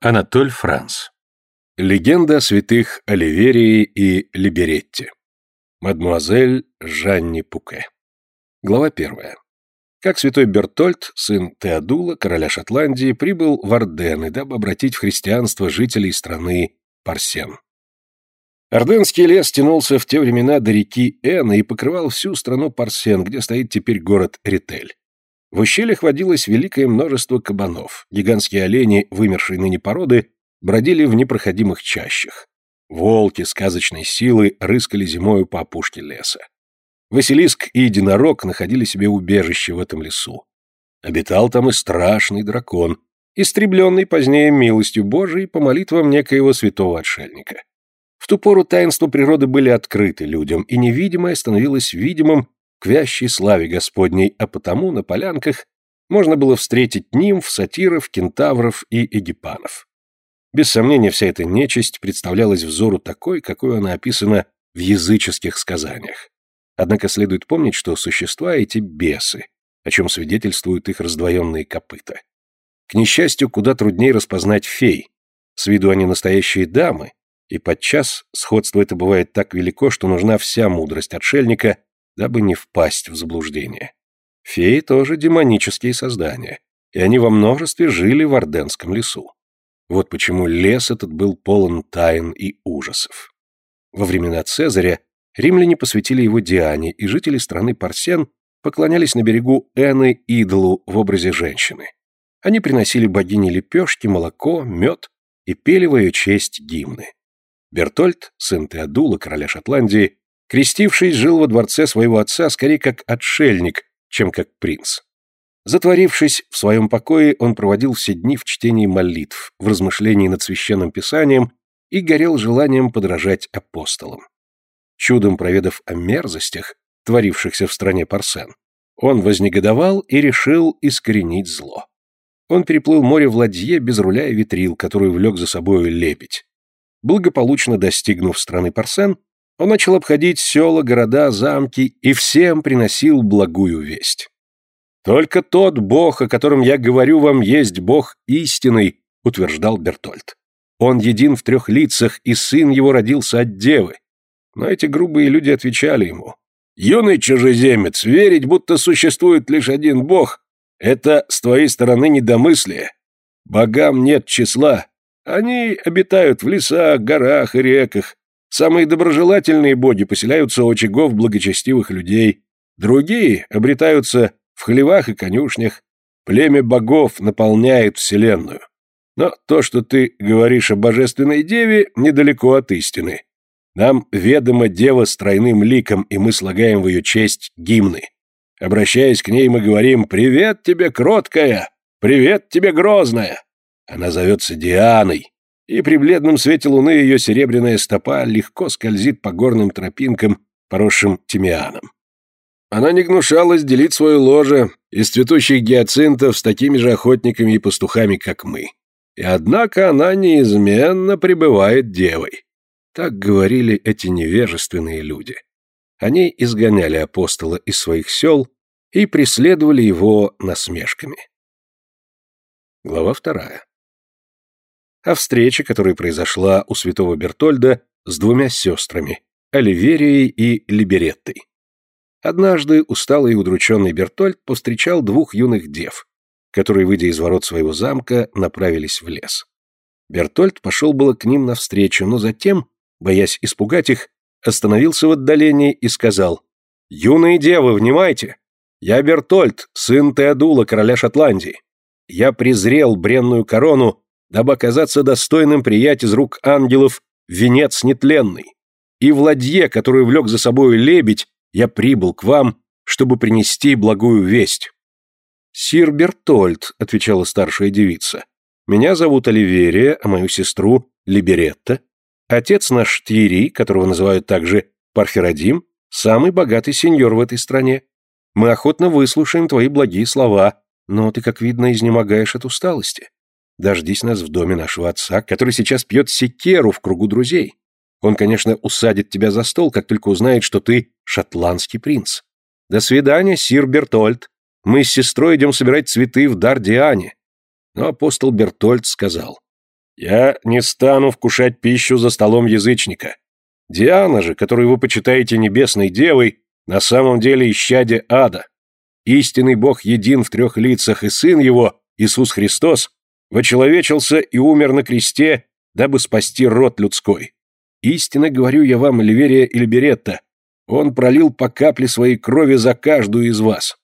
Анатоль Франц. Легенда о святых Оливерии и Либеретте. Мадмуазель Жанни Пуке. Глава первая. Как святой Бертольд, сын Теодула, короля Шотландии, прибыл в Ордены, дабы обратить в христианство жителей страны Парсен. Орденский лес тянулся в те времена до реки Эна и покрывал всю страну Парсен, где стоит теперь город Ритель. В ущельях водилось великое множество кабанов. Гигантские олени, вымершие ныне породы, бродили в непроходимых чащах. Волки сказочной силы рыскали зимою по опушке леса. Василиск и единорог находили себе убежище в этом лесу. Обитал там и страшный дракон, истребленный позднее милостью Божией по молитвам некоего святого отшельника. В ту пору таинства природы были открыты людям, и невидимое становилось видимым к вящей славе Господней, а потому на полянках можно было встретить нимф, сатиров, кентавров и эгипанов. Без сомнения, вся эта нечисть представлялась взору такой, какой она описана в языческих сказаниях. Однако следует помнить, что существа эти бесы, о чем свидетельствуют их раздвоенные копыта. К несчастью, куда труднее распознать фей. С виду они настоящие дамы, и подчас сходство это бывает так велико, что нужна вся мудрость отшельника, дабы не впасть в заблуждение. Феи тоже демонические создания, и они во множестве жили в Орденском лесу. Вот почему лес этот был полон тайн и ужасов. Во времена Цезаря римляне посвятили его Диане, и жители страны Парсен поклонялись на берегу Эны идолу в образе женщины. Они приносили богине лепешки, молоко, мед и пели в ее честь гимны. Бертольд, сын Теодула, короля Шотландии, Крестившись, жил во дворце своего отца скорее как отшельник, чем как принц. Затворившись в своем покое, он проводил все дни в чтении молитв, в размышлении над священным писанием и горел желанием подражать апостолам. Чудом проведав о мерзостях, творившихся в стране Парсен, он вознегодовал и решил искоренить зло. Он переплыл море в ладье без руля и ветрил, которую влек за собою лебедь. Благополучно достигнув страны Парсен, он начал обходить села, города, замки и всем приносил благую весть. «Только тот Бог, о котором я говорю вам, есть Бог истинный», — утверждал Бертольд. «Он един в трех лицах, и сын его родился от девы». Но эти грубые люди отвечали ему. «Юный чужеземец, верить, будто существует лишь один Бог, это с твоей стороны недомыслие. Богам нет числа. Они обитают в лесах, горах и реках, Самые доброжелательные боги поселяются у очагов благочестивых людей, другие обретаются в хлевах и конюшнях. Племя богов наполняет вселенную. Но то, что ты говоришь о божественной деве, недалеко от истины. Нам ведома дева с тройным ликом, и мы слагаем в ее честь гимны. Обращаясь к ней, мы говорим «Привет тебе, кроткая! Привет тебе, грозная!» Она зовется Дианой, и при бледном свете луны ее серебряная стопа легко скользит по горным тропинкам, поросшим тимианом. Она не гнушалась делить свое ложе из цветущих гиацинтов с такими же охотниками и пастухами, как мы. И однако она неизменно пребывает девой. Так говорили эти невежественные люди. Они изгоняли апостола из своих сел и преследовали его насмешками. Глава вторая о встрече, которая произошла у святого Бертольда с двумя сестрами, Оливерией и Либереттой. Однажды усталый и удрученный Бертольд повстречал двух юных дев, которые, выйдя из ворот своего замка, направились в лес. Бертольд пошел было к ним навстречу, но затем, боясь испугать их, остановился в отдалении и сказал «Юные девы, внимайте! Я Бертольд, сын Теодула, короля Шотландии. Я презрел бренную корону дабы оказаться достойным приять из рук ангелов венец нетленный. И в ладье, которую влек за собою лебедь, я прибыл к вам, чтобы принести благую весть». «Сир Бертольд», — отвечала старшая девица, — «меня зовут Оливерия, а мою сестру — Либеретта. Отец наш Тьери, которого называют также Парфиродим, самый богатый сеньор в этой стране. Мы охотно выслушаем твои благие слова, но ты, как видно, изнемогаешь от усталости. Дождись нас в доме нашего отца, который сейчас пьет секеру в кругу друзей. Он, конечно, усадит тебя за стол, как только узнает, что ты шотландский принц. До свидания, сир Бертольд. Мы с сестрой идем собирать цветы в дар Диане. Но апостол Бертольд сказал, Я не стану вкушать пищу за столом язычника. Диана же, которую вы почитаете небесной девой, на самом деле исчадие ада. Истинный Бог един в трех лицах, и Сын Его, Иисус Христос, вочеловечился и умер на кресте, дабы спасти род людской. Истинно говорю я вам, Ливерия и он пролил по капле своей крови за каждую из вас.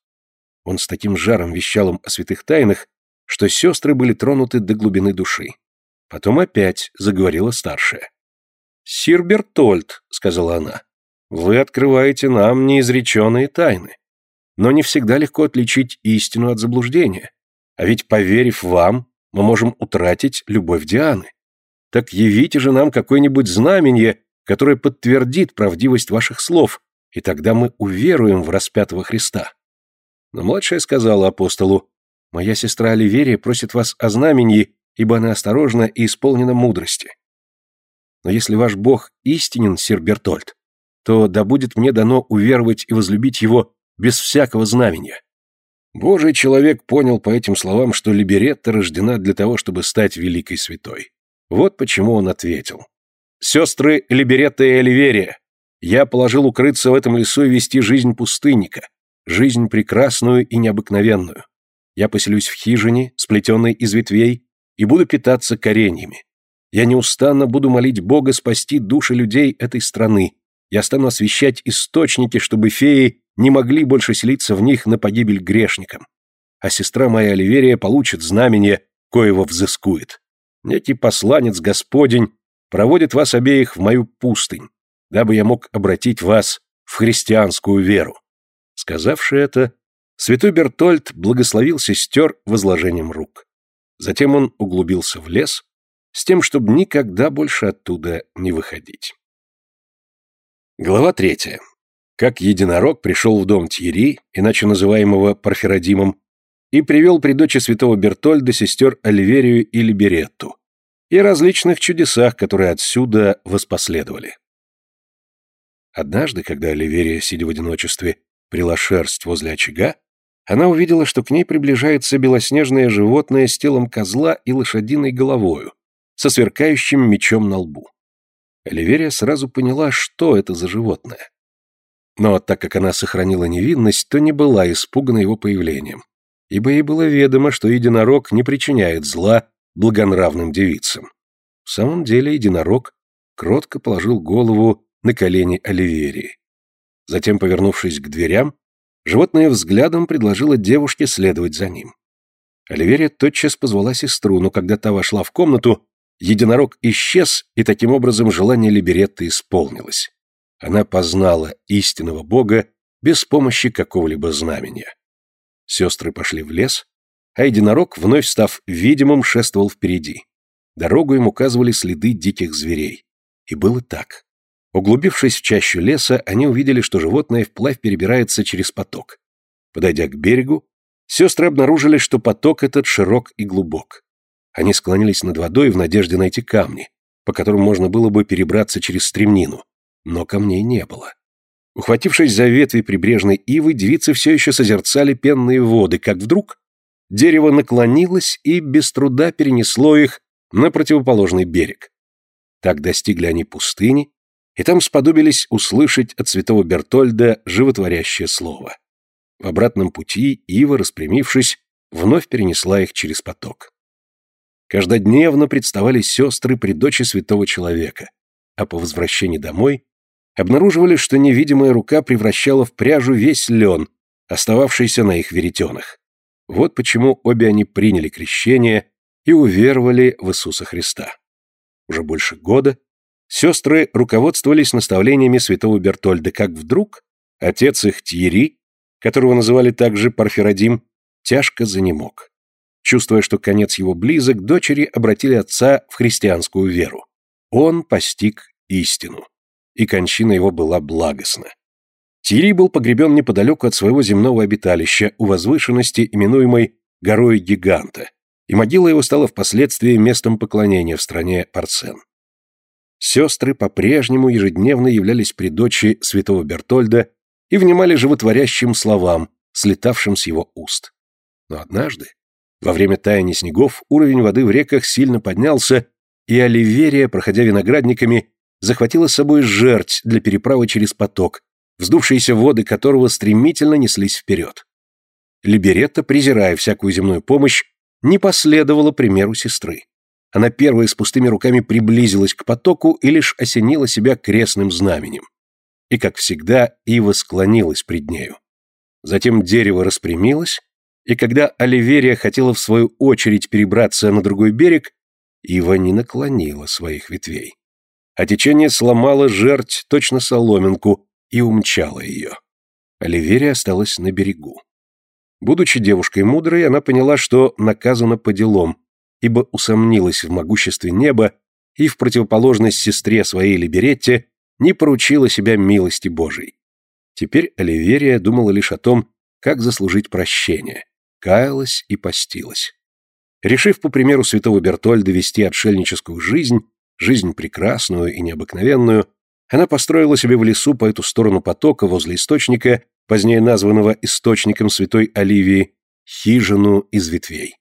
Он с таким жаром вещал им о святых тайнах, что сестры были тронуты до глубины души. Потом опять заговорила старшая. «Сир Бертольд», — сказала она, — «вы открываете нам неизреченные тайны. Но не всегда легко отличить истину от заблуждения. А ведь, поверив вам, мы можем утратить любовь Дианы. Так явите же нам какое-нибудь знамение, которое подтвердит правдивость ваших слов, и тогда мы уверуем в распятого Христа». Но младшая сказала апостолу, «Моя сестра Оливерия просит вас о знамении, ибо она осторожна и исполнена мудрости. Но если ваш Бог истинен, сир Бертольд, то да будет мне дано уверовать и возлюбить его без всякого знамения». Божий человек понял по этим словам, что Либеретта рождена для того, чтобы стать великой святой. Вот почему он ответил. «Сестры Либеретта и Оливерия, я положил укрыться в этом лесу и вести жизнь пустынника, жизнь прекрасную и необыкновенную. Я поселюсь в хижине, сплетенной из ветвей, и буду питаться кореньями. Я неустанно буду молить Бога спасти души людей этой страны. Я стану освещать источники, чтобы феи не могли больше селиться в них на погибель грешникам. А сестра моя Оливерия получит знамение, коего взыскует. Некий посланец Господень проводит вас обеих в мою пустынь, дабы я мог обратить вас в христианскую веру. Сказавши это, святой Бертольд благословил сестер возложением рук. Затем он углубился в лес, с тем, чтобы никогда больше оттуда не выходить. Глава третья. Как единорог пришел в дом Тьери, иначе называемого Парфиродимом, и привел при дочи святого Бертольда сестер Оливерию и Либеретту, и различных чудесах, которые отсюда воспоследовали. Однажды, когда Оливерия, сидя в одиночестве, прила шерсть возле очага, она увидела, что к ней приближается белоснежное животное с телом козла и лошадиной головою, со сверкающим мечом на лбу. Оливерия сразу поняла, что это за животное. Но так как она сохранила невинность, то не была испугана его появлением, ибо ей было ведомо, что единорог не причиняет зла благонравным девицам. В самом деле единорог кротко положил голову на колени Оливерии. Затем, повернувшись к дверям, животное взглядом предложило девушке следовать за ним. Оливерия тотчас позвала сестру, но когда та вошла в комнату, единорог исчез, и таким образом желание Либеретты исполнилось. Она познала истинного бога без помощи какого-либо знамения. Сестры пошли в лес, а единорог, вновь став видимым, шествовал впереди. Дорогу им указывали следы диких зверей. И было так. Углубившись в чащу леса, они увидели, что животное вплавь перебирается через поток. Подойдя к берегу, сестры обнаружили, что поток этот широк и глубок. Они склонились над водой в надежде найти камни, по которым можно было бы перебраться через стремнину, но камней не было. Ухватившись за ветви прибрежной ивы, девицы все еще созерцали пенные воды, как вдруг дерево наклонилось и без труда перенесло их на противоположный берег. Так достигли они пустыни, и там сподобились услышать от святого Бертольда животворящее слово. В обратном пути Ива, распрямившись, вновь перенесла их через поток. Каждодневно представали сестры при дочи святого человека, а по возвращении домой обнаруживали, что невидимая рука превращала в пряжу весь лен, остававшийся на их веретенах. Вот почему обе они приняли крещение и уверовали в Иисуса Христа. Уже больше года сестры руководствовались наставлениями святого Бертольда, как вдруг отец их Тьери, которого называли также Парфиродим, тяжко занемог. Чувствуя, что конец его близок, дочери обратили отца в христианскую веру. Он постиг истину. И кончина его была благостна. Тири был погребен неподалеку от своего земного обиталища, у возвышенности, именуемой горой Гиганта, и могила его стала впоследствии местом поклонения в стране Парцен. Сестры по-прежнему ежедневно являлись при дочи святого Бертольда и внимали животворящим словам, слетавшим с его уст. Но однажды, во время таяния снегов уровень воды в реках сильно поднялся, и Оливерия, проходя виноградниками, захватила с собой жерть для переправы через поток, вздувшиеся воды которого стремительно неслись вперед. Либеретта, презирая всякую земную помощь, не последовала примеру сестры. Она первая с пустыми руками приблизилась к потоку и лишь осенила себя крестным знаменем. И, как всегда, Ива склонилась пред нею. Затем дерево распрямилось, и когда Оливерия хотела в свою очередь перебраться на другой берег, Ива не наклонила своих ветвей. А течение сломало жерть, точно соломинку, и умчало ее. Оливерия осталась на берегу. Будучи девушкой мудрой, она поняла, что наказана по делам, ибо усомнилась в могуществе неба и, в противоположность сестре своей Либеретте, не поручила себя милости Божией. Теперь Оливерия думала лишь о том, как заслужить прощение, каялась и постилась. Решив, по примеру святого Бертольда, вести отшельническую жизнь, жизнь прекрасную и необыкновенную, она построила себе в лесу по эту сторону потока возле источника позднее названного источником святой Оливии, хижину из ветвей.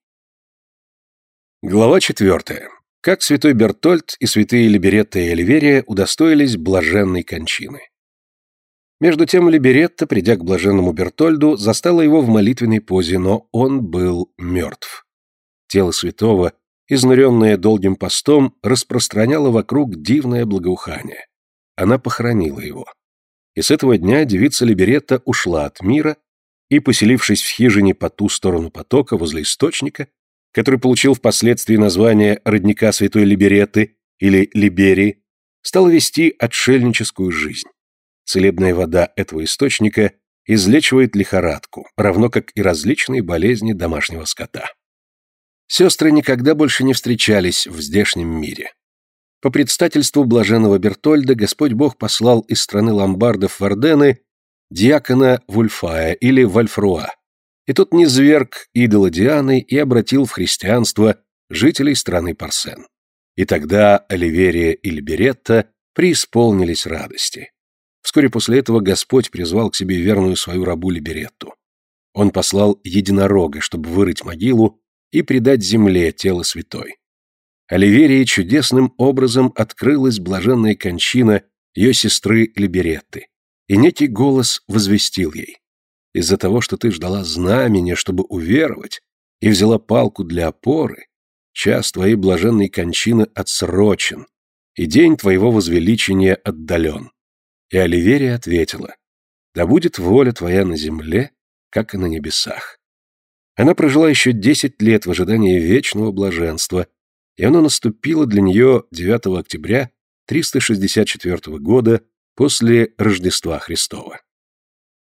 Глава четвертая. Как святой Бертольд и святые Либеретта и Оливерия удостоились блаженной кончины. Между тем Либеретта, придя к блаженному Бертольду, застала его в молитвенной позе, но он был мертв. Тело святого, изнуренное долгим постом, распространяло вокруг дивное благоухание. Она похоронила его и с этого дня девица Либеретта ушла от мира и, поселившись в хижине по ту сторону потока возле источника, который получил впоследствии название родника Святой Либеретты или Либерии, стала вести отшельническую жизнь. Целебная вода этого источника излечивает лихорадку, равно как и различные болезни домашнего скота. Сестры никогда больше не встречались в здешнем мире. По предстательству блаженного Бертольда Господь Бог послал из страны ломбардов в Ордены диакона Вульфая или Вальфруа, и тот низверг идола Дианы и обратил в христианство жителей страны Парсен. И тогда Оливерия и Либеретта преисполнились радости. Вскоре после этого Господь призвал к себе верную свою рабу Либеретту. Он послал единорога, чтобы вырыть могилу и предать земле тело святой. Оливерии чудесным образом открылась блаженная кончина ее сестры Либеретты, и некий голос возвестил ей. «Из-за того, что ты ждала знамения, чтобы уверовать, и взяла палку для опоры, час твоей блаженной кончины отсрочен, и день твоего возвеличения отдален». И Оливерия ответила, «Да будет воля твоя на земле, как и на небесах». Она прожила еще десять лет в ожидании вечного блаженства, и оно наступило для нее 9 октября 364 года после Рождества Христова.